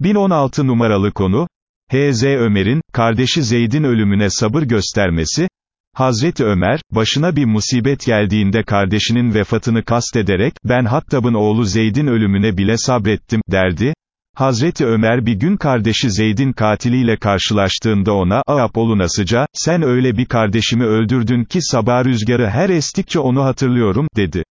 1016 numaralı konu, H.Z. Ömer'in, kardeşi Zeyd'in ölümüne sabır göstermesi, Hazreti Ömer, başına bir musibet geldiğinde kardeşinin vefatını kastederek, ben Hattab'ın oğlu Zeyd'in ölümüne bile sabrettim, derdi. Hazreti Ömer bir gün kardeşi Zeyd'in katiliyle karşılaştığında ona, Ahab olunasıca, sen öyle bir kardeşimi öldürdün ki sabah rüzgarı her estikçe onu hatırlıyorum, dedi.